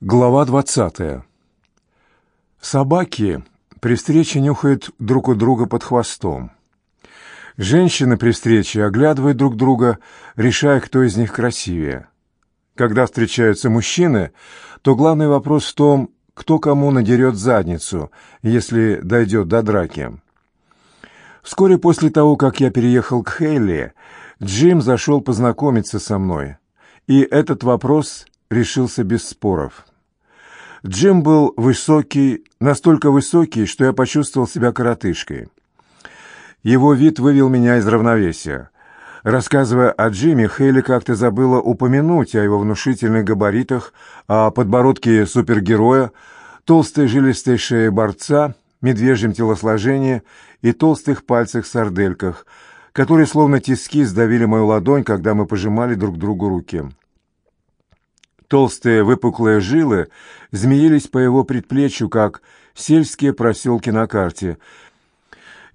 Глава двадцатая. Собаки при встрече нюхают друг у друга под хвостом. Женщины при встрече оглядывают друг друга, решая, кто из них красивее. Когда встречаются мужчины, то главный вопрос в том, кто кому надерет задницу, если дойдет до драки. Вскоре после того, как я переехал к Хейли, Джим зашел познакомиться со мной, и этот вопрос решился без споров. Джим был высокий, настолько высокий, что я почувствовал себя коротышкой. Его вид вывел меня из равновесия. Рассказывая о Джиме, Хейли как-то забыла упомянуть о его внушительных габаритах, о подбородке супергероя, толстой жилистой шее борца, медвежьем телосложении и толстых пальцах-сардельках, которые словно тиски сдавили мою ладонь, когда мы пожимали друг другу руки. Толстые выпуклые жилы змеились по его предплечью, как сельские проселки на карте,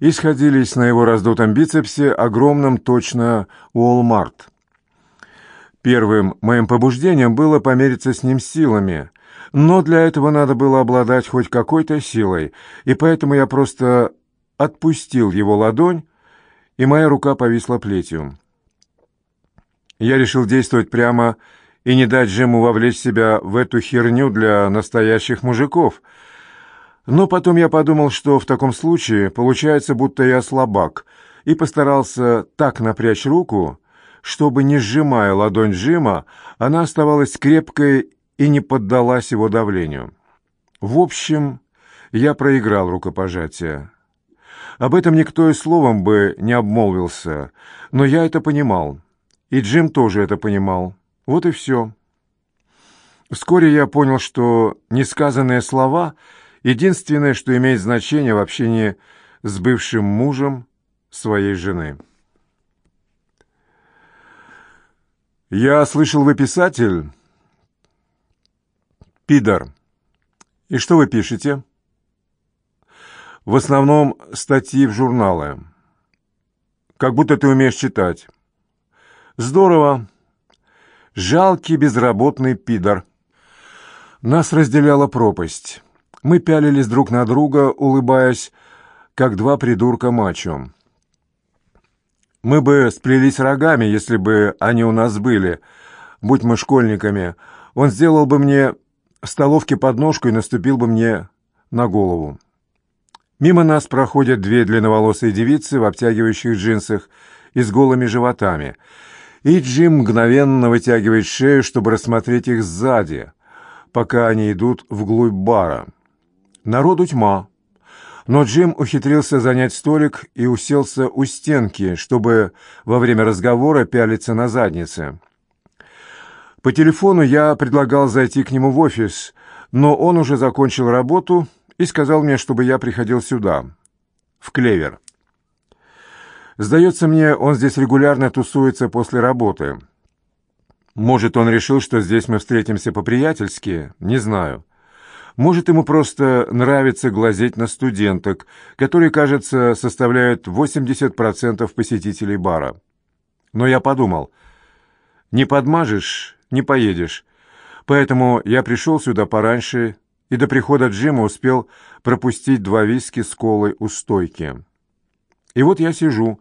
и сходились на его раздутом бицепсе, огромном точно Уолмарт. Первым моим побуждением было помериться с ним силами, но для этого надо было обладать хоть какой-то силой, и поэтому я просто отпустил его ладонь, и моя рука повисла плетью. Я решил действовать прямо и не дать Джиму вовлечь себя в эту херню для настоящих мужиков. Но потом я подумал, что в таком случае получается, будто я слабак, и постарался так напрячь руку, чтобы, не сжимая ладонь Джима, она оставалась крепкой и не поддалась его давлению. В общем, я проиграл рукопожатие. Об этом никто и словом бы не обмолвился, но я это понимал, и Джим тоже это понимал. Вот и все. Вскоре я понял, что несказанные слова — единственное, что имеет значение в общении с бывшим мужем своей жены. «Я слышал, вы писатель?» «Пидор. И что вы пишете?» «В основном статьи в журналы. Как будто ты умеешь читать». «Здорово. Жалкий безработный пидор. Нас разделяла пропасть. Мы пялились друг на друга, улыбаясь, как два придурка мачо. Мы бы сплелись рогами, если бы они у нас были, будь мы школьниками. Он сделал бы мне столовки подножку и наступил бы мне на голову. Мимо нас проходят две длинноволосые девицы в обтягивающих джинсах и с голыми животами — и Джим мгновенно вытягивает шею, чтобы рассмотреть их сзади, пока они идут вглубь бара. Народу тьма, но Джим ухитрился занять столик и уселся у стенки, чтобы во время разговора пялиться на заднице. По телефону я предлагал зайти к нему в офис, но он уже закончил работу и сказал мне, чтобы я приходил сюда, в Клевер. Сдается мне, он здесь регулярно тусуется после работы. Может, он решил, что здесь мы встретимся по-приятельски? Не знаю. Может, ему просто нравится глазеть на студенток, которые, кажется, составляют 80% посетителей бара. Но я подумал, не подмажешь, не поедешь. Поэтому я пришел сюда пораньше и до прихода Джима успел пропустить два виски с колой у стойки. И вот я сижу,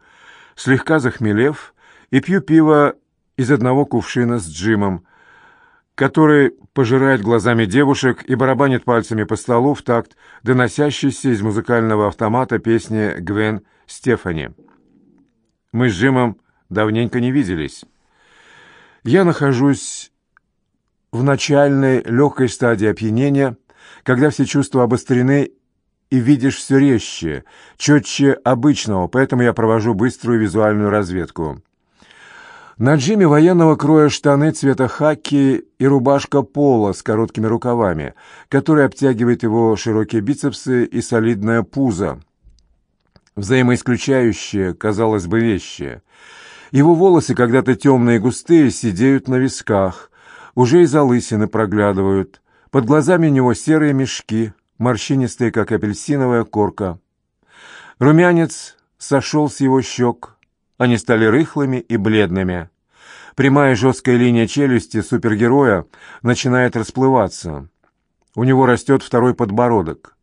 слегка захмелев, и пью пиво из одного кувшина с Джимом, который пожирает глазами девушек и барабанит пальцами по столу в такт доносящейся из музыкального автомата песни Гвен Стефани. Мы с Джимом давненько не виделись. Я нахожусь в начальной легкой стадии опьянения, когда все чувства обострены и видишь все резче, четче обычного, поэтому я провожу быструю визуальную разведку. На Джиме военного кроя штаны цвета хаки и рубашка пола с короткими рукавами, которая обтягивает его широкие бицепсы и солидное пузо. Взаимоисключающие, казалось бы, вещи. Его волосы, когда-то темные и густые, сидеют на висках, уже и залысины проглядывают. Под глазами у него серые мешки, морщинистые, как апельсиновая корка. Румянец сошел с его щек, они стали рыхлыми и бледными. Прямая жесткая линия челюсти супергероя начинает расплываться. У него растет второй подбородок.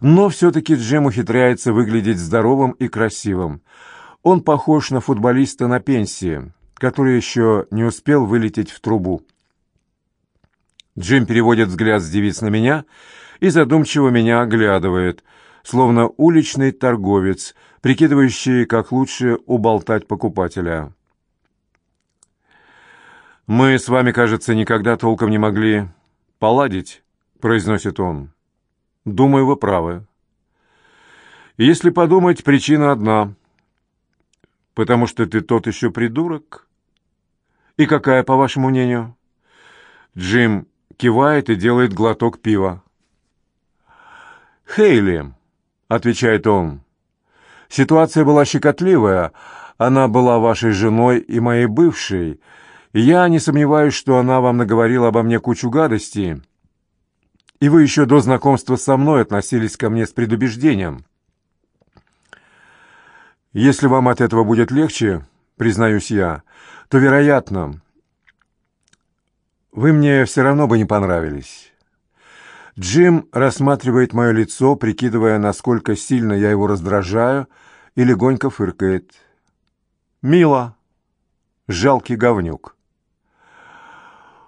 Но все-таки Джим ухитряется выглядеть здоровым и красивым. Он похож на футболиста на пенсии, который еще не успел вылететь в трубу. Джим переводит взгляд с девиц на меня и задумчиво меня оглядывает, словно уличный торговец, прикидывающий, как лучше уболтать покупателя. «Мы с вами, кажется, никогда толком не могли поладить», — произносит он. «Думаю, вы правы. Если подумать, причина одна. Потому что ты тот еще придурок. И какая, по вашему мнению?» Джим кивает и делает глоток пива. «Хейли», — отвечает он, — «ситуация была щекотливая. Она была вашей женой и моей бывшей, — я не сомневаюсь, что она вам наговорила обо мне кучу гадостей, и вы еще до знакомства со мной относились ко мне с предубеждением. Если вам от этого будет легче, признаюсь я, то, вероятно, вы мне все равно бы не понравились. Джим рассматривает мое лицо, прикидывая, насколько сильно я его раздражаю, и легонько фыркает. «Мило. Жалкий говнюк».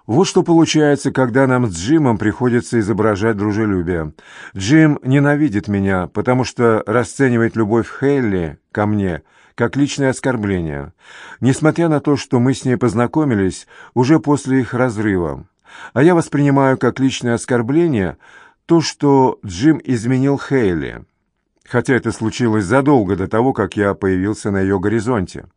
Вот что получается, когда нам с Джимом приходится изображать дружелюбие. Джим ненавидит меня, потому что расценивает любовь Хелли ко мне как личное оскорбление, несмотря на то, что мы с ней познакомились уже после их разрыва. А я воспринимаю как личное оскорбление то, что Джим изменил Хейли, хотя это случилось задолго до того, как я появился на ее горизонте.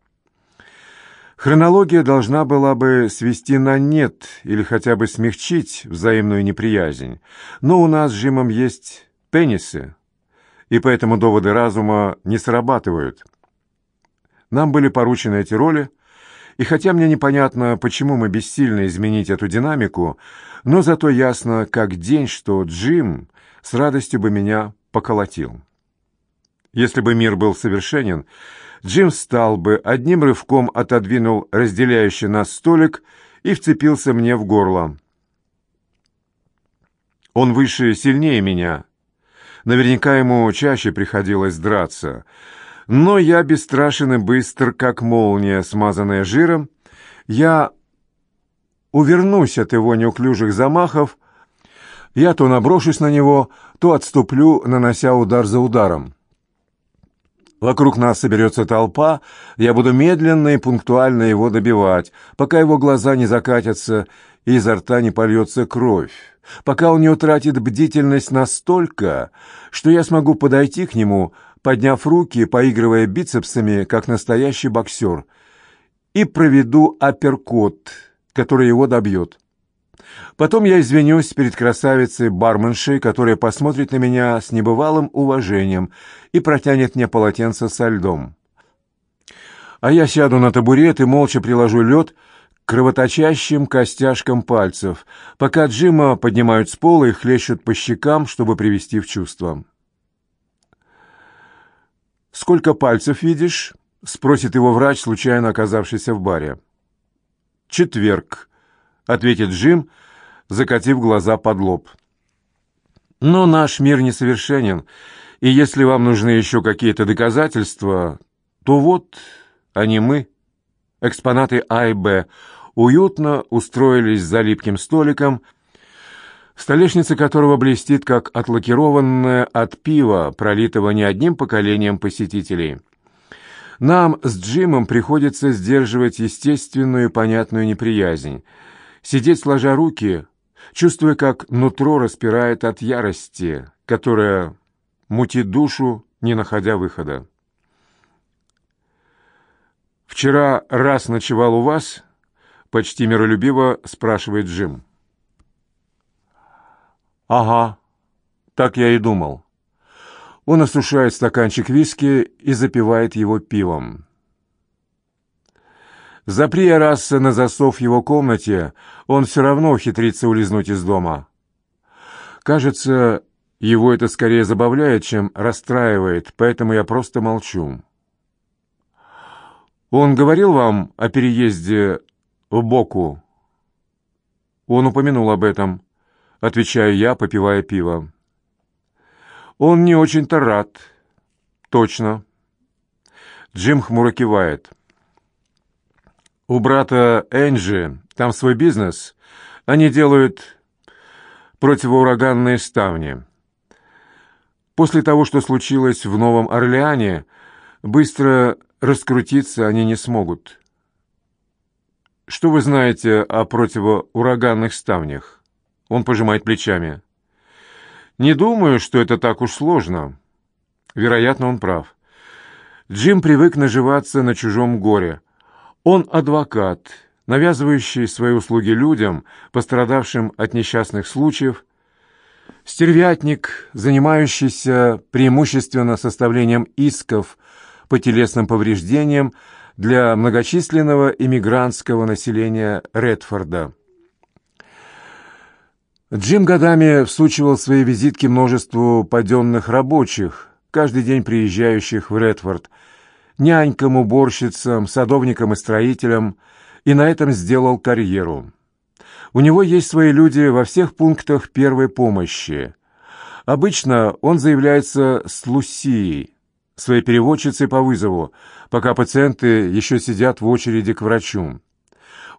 Хронология должна была бы свести на нет или хотя бы смягчить взаимную неприязнь, но у нас с Джимом есть пенисы, и поэтому доводы разума не срабатывают. Нам были поручены эти роли, и хотя мне непонятно, почему мы бессильны изменить эту динамику, но зато ясно, как день, что Джим с радостью бы меня поколотил. Если бы мир был совершенен, Джим встал бы, одним рывком отодвинул разделяющий нас столик и вцепился мне в горло. Он выше и сильнее меня. Наверняка ему чаще приходилось драться. Но я бесстрашен и быстр, как молния, смазанная жиром. Я увернусь от его неуклюжих замахов. Я то наброшусь на него, то отступлю, нанося удар за ударом. Вокруг нас соберется толпа, я буду медленно и пунктуально его добивать, пока его глаза не закатятся и изо рта не польется кровь, пока он не утратит бдительность настолько, что я смогу подойти к нему, подняв руки, поигрывая бицепсами, как настоящий боксер, и проведу апперкот, который его добьет. Потом я извинюсь перед красавицей-барменшей, которая посмотрит на меня с небывалым уважением и протянет мне полотенце со льдом. А я сяду на табурет и молча приложу лед к кровоточащим костяшкам пальцев, пока Джима поднимают с пола и хлещут по щекам, чтобы привести в чувство. «Сколько пальцев видишь?» — спросит его врач, случайно оказавшийся в баре. «Четверг», — ответит Джим, закатив глаза под лоб. «Но наш мир несовершенен, и если вам нужны еще какие-то доказательства, то вот они мы, экспонаты А и Б, уютно устроились за липким столиком, столешница которого блестит, как отлакированная от пива, пролитого не одним поколением посетителей». Нам с Джимом приходится сдерживать естественную и понятную неприязнь, сидеть сложа руки, чувствуя, как нутро распирает от ярости, которая мутит душу, не находя выхода. «Вчера раз ночевал у вас?» — почти миролюбиво спрашивает Джим. «Ага, так я и думал». Он осушает стаканчик виски и запивает его пивом. Запри я раз на засов в его комнате, он все равно ухитрится улизнуть из дома. Кажется, его это скорее забавляет, чем расстраивает, поэтому я просто молчу. Он говорил вам о переезде в Боку? Он упомянул об этом. — отвечаю я, попивая пиво. «Он не очень-то рад». «Точно». Джим хмуро кивает. «У брата Энджи там свой бизнес. Они делают противоураганные ставни. После того, что случилось в Новом Орлеане, быстро раскрутиться они не смогут. Что вы знаете о противоураганных ставнях? Он пожимает плечами. Не думаю, что это так уж сложно. Вероятно, он прав. Джим привык наживаться на чужом горе. Он адвокат, навязывающий свои услуги людям, пострадавшим от несчастных случаев, стервятник, занимающийся преимущественно составлением исков по телесным повреждениям для многочисленного иммигрантского населения Редфорда. Джим годами всучивал свои визитки множеству паденных рабочих, каждый день приезжающих в Редфорд, нянькам, уборщицам, садовникам и строителям, и на этом сделал карьеру. У него есть свои люди во всех пунктах первой помощи. Обычно он заявляется с Лусией, своей переводчицей по вызову, пока пациенты еще сидят в очереди к врачу.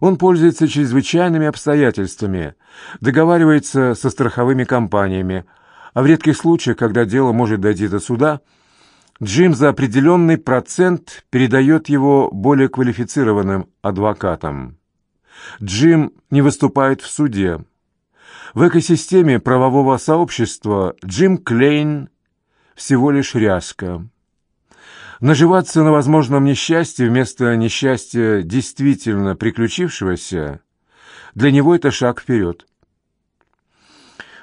Он пользуется чрезвычайными обстоятельствами, договаривается со страховыми компаниями, а в редких случаях, когда дело может дойти до суда, Джим за определенный процент передает его более квалифицированным адвокатам. Джим не выступает в суде. В экосистеме правового сообщества Джим Клейн всего лишь ряска. Наживаться на возможном несчастье вместо несчастья действительно приключившегося, для него это шаг вперед.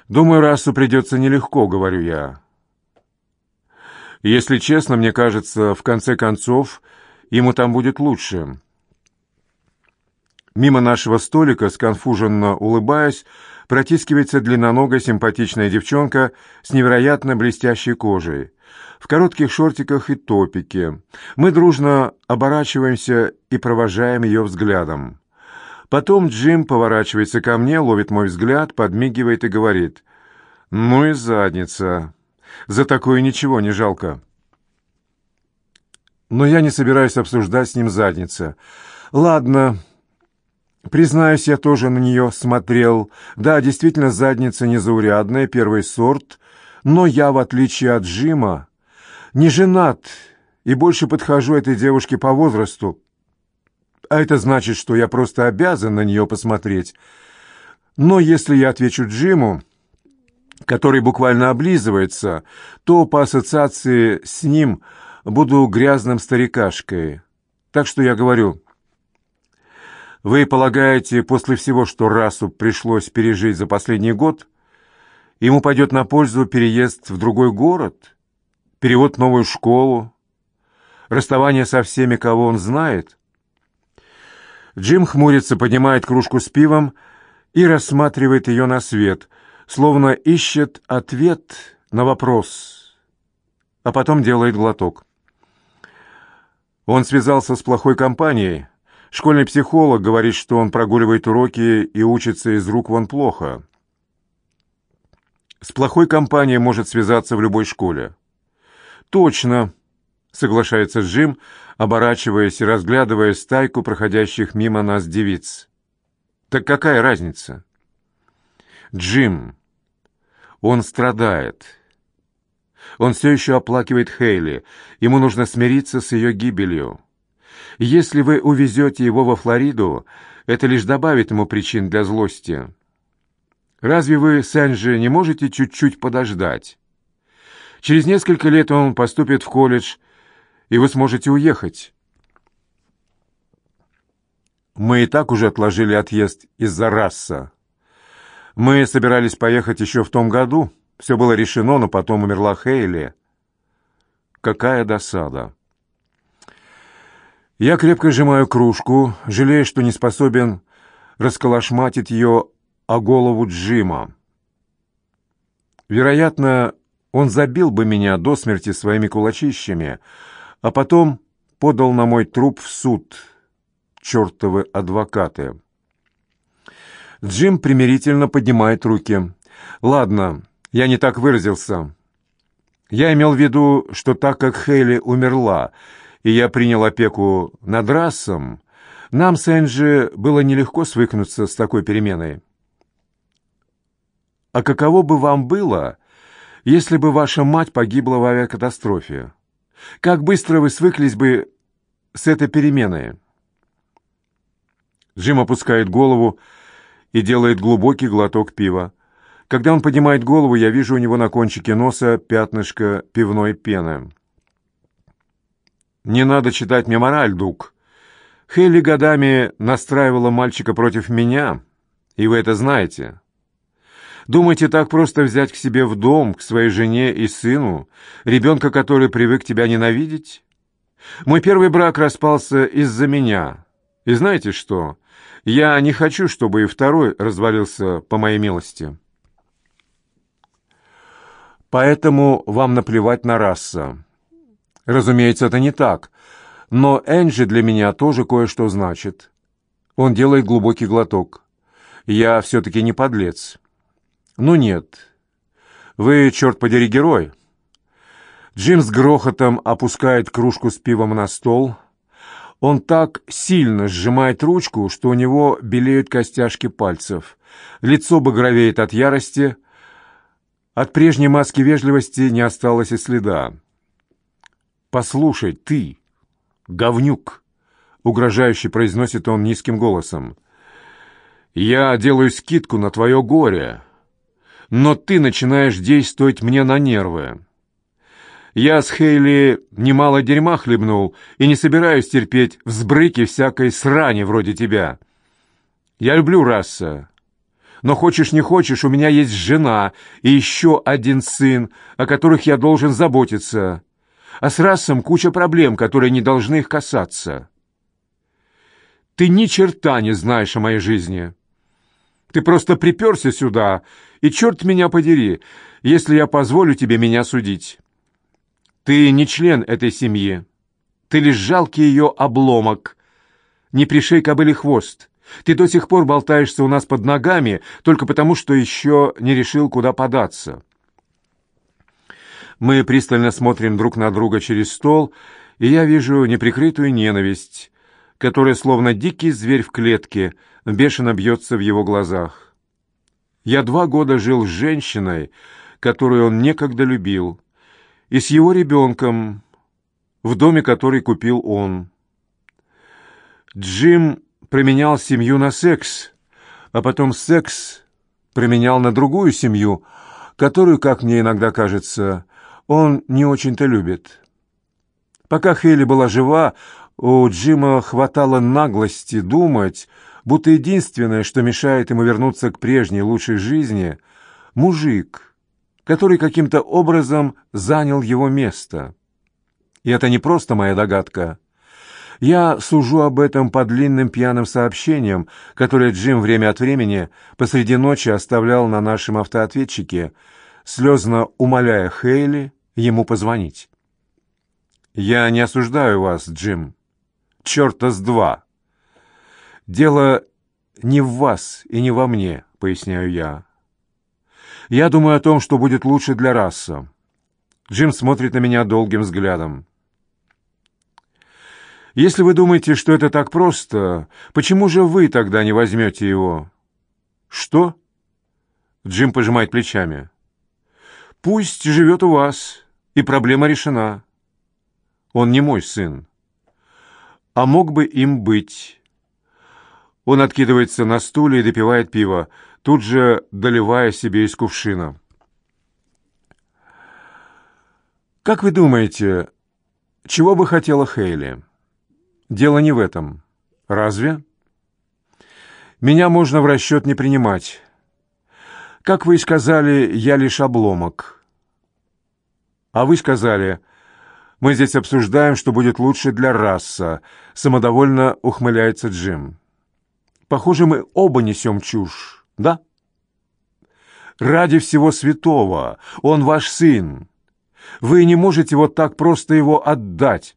«Думаю, расу придется нелегко», — говорю я. «Если честно, мне кажется, в конце концов, ему там будет лучше». Мимо нашего столика, сконфуженно улыбаясь, протискивается длинноногая симпатичная девчонка с невероятно блестящей кожей, в коротких шортиках и топике. Мы дружно оборачиваемся и провожаем ее взглядом. Потом Джим поворачивается ко мне, ловит мой взгляд, подмигивает и говорит «Ну и задница! За такое ничего не жалко!» Но я не собираюсь обсуждать с ним задница. «Ладно, Признаюсь, я тоже на нее смотрел. Да, действительно, задница незаурядная, первый сорт. Но я, в отличие от Джима, не женат и больше подхожу этой девушке по возрасту. А это значит, что я просто обязан на нее посмотреть. Но если я отвечу Джиму, который буквально облизывается, то по ассоциации с ним буду грязным старикашкой. Так что я говорю... Вы полагаете, после всего, что расу пришлось пережить за последний год, ему пойдет на пользу переезд в другой город, перевод в новую школу, расставание со всеми, кого он знает? Джим хмурится, поднимает кружку с пивом и рассматривает ее на свет, словно ищет ответ на вопрос, а потом делает глоток. Он связался с плохой компанией, Школьный психолог говорит, что он прогуливает уроки и учится из рук вон плохо. С плохой компанией может связаться в любой школе. Точно, соглашается Джим, оборачиваясь и разглядывая стайку проходящих мимо нас девиц. Так какая разница? Джим. Он страдает. Он все еще оплакивает Хейли. Ему нужно смириться с ее гибелью. Если вы увезете его во Флориду, это лишь добавит ему причин для злости. Разве вы с Энджи не можете чуть-чуть подождать? Через несколько лет он поступит в колледж, и вы сможете уехать. Мы и так уже отложили отъезд из-за раса. Мы собирались поехать еще в том году. Все было решено, но потом умерла Хейли. Какая досада! Я крепко сжимаю кружку, жалея, что не способен расколошматить ее о голову Джима. Вероятно, он забил бы меня до смерти своими кулачищами, а потом подал на мой труп в суд. Чертовы адвокаты. Джим примирительно поднимает руки. Ладно, я не так выразился. Я имел в виду, что так как Хейли умерла, и я принял опеку над расом, нам с Энджи было нелегко свыкнуться с такой переменой. А каково бы вам было, если бы ваша мать погибла в авиакатастрофе? Как быстро вы свыклись бы с этой переменой?» Джим опускает голову и делает глубокий глоток пива. Когда он поднимает голову, я вижу у него на кончике носа пятнышко пивной пены. «Не надо читать мне мораль, Дук. Хейли годами настраивала мальчика против меня, и вы это знаете. Думаете, так просто взять к себе в дом, к своей жене и сыну, ребенка, который привык тебя ненавидеть? Мой первый брак распался из-за меня. И знаете что? Я не хочу, чтобы и второй развалился по моей милости. Поэтому вам наплевать на раса. Разумеется, это не так. Но Энджи для меня тоже кое-что значит. Он делает глубокий глоток. Я все-таки не подлец. «Ну нет. Вы, черт подери, герой». Джим с грохотом опускает кружку с пивом на стол. Он так сильно сжимает ручку, что у него белеют костяшки пальцев. Лицо багровеет от ярости. От прежней маски вежливости не осталось и следа. «Послушай, ты, говнюк!» — угрожающе произносит он низким голосом. «Я делаю скидку на твое горе» но ты начинаешь действовать мне на нервы. Я с Хейли немало дерьма хлебнул и не собираюсь терпеть взбрыки всякой срани вроде тебя. Я люблю раса. Но хочешь не хочешь, у меня есть жена и еще один сын, о которых я должен заботиться. А с расом куча проблем, которые не должны их касаться. Ты ни черта не знаешь о моей жизни. Ты просто приперся сюда, и черт меня подери, если я позволю тебе меня судить. Ты не член этой семьи. Ты лишь жалкий ее обломок. Не пришей кобыли хвост. Ты до сих пор болтаешься у нас под ногами только потому, что еще не решил, куда податься. Мы пристально смотрим друг на друга через стол, и я вижу неприкрытую ненависть, которая, словно дикий зверь в клетке, бешено бьется в его глазах. Я два года жил с женщиной, которую он некогда любил, и с его ребенком, в доме, который купил он. Джим променял семью на секс, а потом секс променял на другую семью, которую, как мне иногда кажется, он не очень-то любит. Пока Хейли была жива, у Джима хватало наглости думать, будто единственное, что мешает ему вернуться к прежней лучшей жизни, мужик, который каким-то образом занял его место. И это не просто моя догадка. Я сужу об этом по длинным пьяным сообщениям, которые Джим время от времени посреди ночи оставлял на нашем автоответчике, слезно умоляя Хейли ему позвонить. «Я не осуждаю вас, Джим», черта с два. Дело не в вас и не во мне, поясняю я. Я думаю о том, что будет лучше для раса. Джим смотрит на меня долгим взглядом. Если вы думаете, что это так просто, почему же вы тогда не возьмете его? Что? Джим пожимает плечами. Пусть живет у вас, и проблема решена. Он не мой сын а мог бы им быть. Он откидывается на стуле и допивает пиво, тут же доливая себе из кувшина. «Как вы думаете, чего бы хотела Хейли?» «Дело не в этом. Разве?» «Меня можно в расчет не принимать. Как вы и сказали, я лишь обломок. А вы сказали, мы здесь обсуждаем, что будет лучше для раса», — самодовольно ухмыляется Джим. «Похоже, мы оба несем чушь, да?» «Ради всего святого! Он ваш сын! Вы не можете вот так просто его отдать!»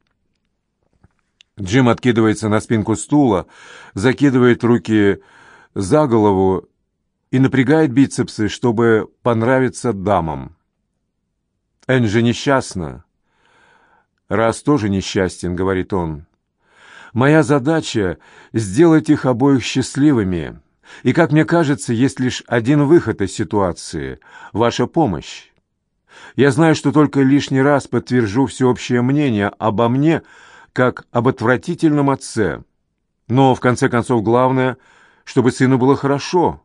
Джим откидывается на спинку стула, закидывает руки за голову и напрягает бицепсы, чтобы понравиться дамам. Энджи несчастна. Раз тоже несчастен, говорит он. Моя задача — сделать их обоих счастливыми. И, как мне кажется, есть лишь один выход из ситуации — ваша помощь. Я знаю, что только лишний раз подтвержу всеобщее мнение обо мне, как об отвратительном отце. Но, в конце концов, главное, чтобы сыну было хорошо.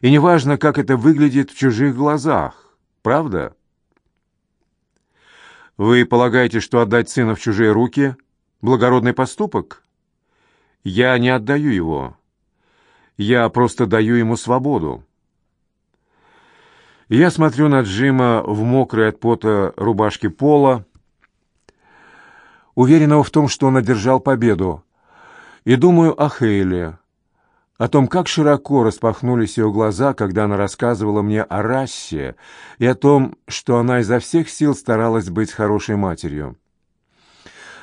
И неважно, как это выглядит в чужих глазах. Правда? Вы полагаете, что отдать сына в чужие руки — благородный поступок? Я не отдаю его. Я просто даю ему свободу. Я смотрю на Джима в мокрой от пота рубашке пола, уверенного в том, что он одержал победу, и думаю о Хейле, о том, как широко распахнулись ее глаза, когда она рассказывала мне о расе, и о том, что она изо всех сил старалась быть хорошей матерью.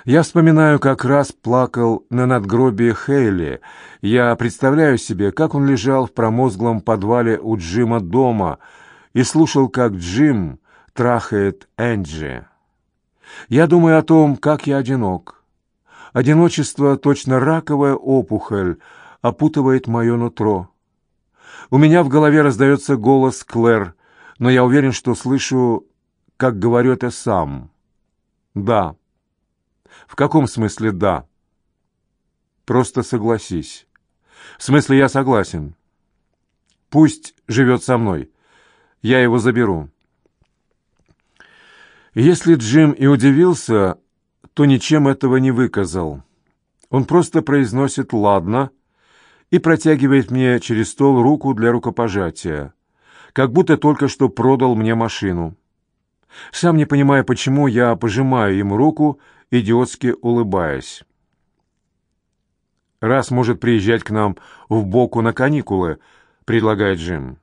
Я вспоминаю, как раз плакал на надгробии Хейли. Я представляю себе, как он лежал в промозглом подвале у Джима дома и слушал, как Джим трахает Энджи. Я думаю о том, как я одинок. Одиночество — точно раковая опухоль — опутывает мое нутро. У меня в голове раздается голос Клэр, но я уверен, что слышу, как говорю это сам. «Да». «В каком смысле «да»?» «Просто согласись». «В смысле я согласен». «Пусть живет со мной. Я его заберу». Если Джим и удивился, то ничем этого не выказал. Он просто произносит «ладно», и протягивает мне через стол руку для рукопожатия, как будто только что продал мне машину. Сам не понимая, почему, я пожимаю ему руку, идиотски улыбаясь. «Раз может приезжать к нам в Боку на каникулы», — предлагает Джим.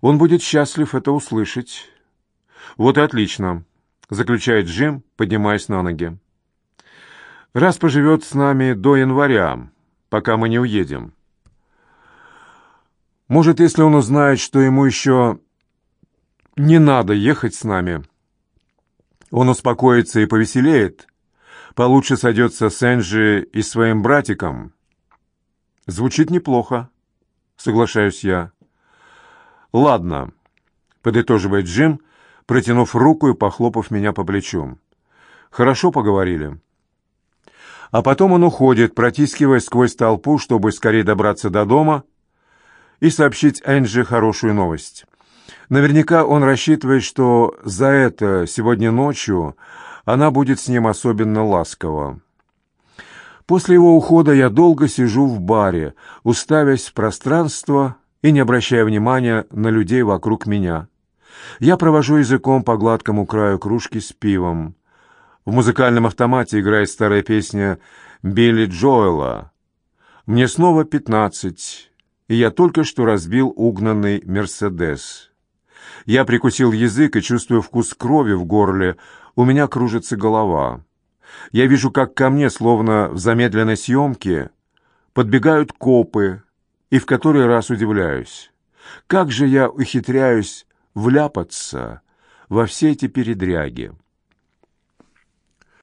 «Он будет счастлив это услышать». «Вот и отлично», — заключает Джим, поднимаясь на ноги. «Раз поживет с нами до января, пока мы не уедем. Может, если он узнает, что ему еще не надо ехать с нами, он успокоится и повеселеет, получше сойдется с Энджи и своим братиком. Звучит неплохо, соглашаюсь я. Ладно, подытоживает Джим, протянув руку и похлопав меня по плечу. Хорошо поговорили. А потом он уходит, протискиваясь сквозь толпу, чтобы скорее добраться до дома и сообщить Энджи хорошую новость. Наверняка он рассчитывает, что за это сегодня ночью она будет с ним особенно ласкова. После его ухода я долго сижу в баре, уставясь в пространство и не обращая внимания на людей вокруг меня. Я провожу языком по гладкому краю кружки с пивом. В музыкальном автомате играет старая песня Билли Джоэла. Мне снова пятнадцать, и я только что разбил угнанный «Мерседес». Я прикусил язык и чувствую вкус крови в горле, у меня кружится голова. Я вижу, как ко мне, словно в замедленной съемке, подбегают копы, и в который раз удивляюсь. Как же я ухитряюсь вляпаться во все эти передряги?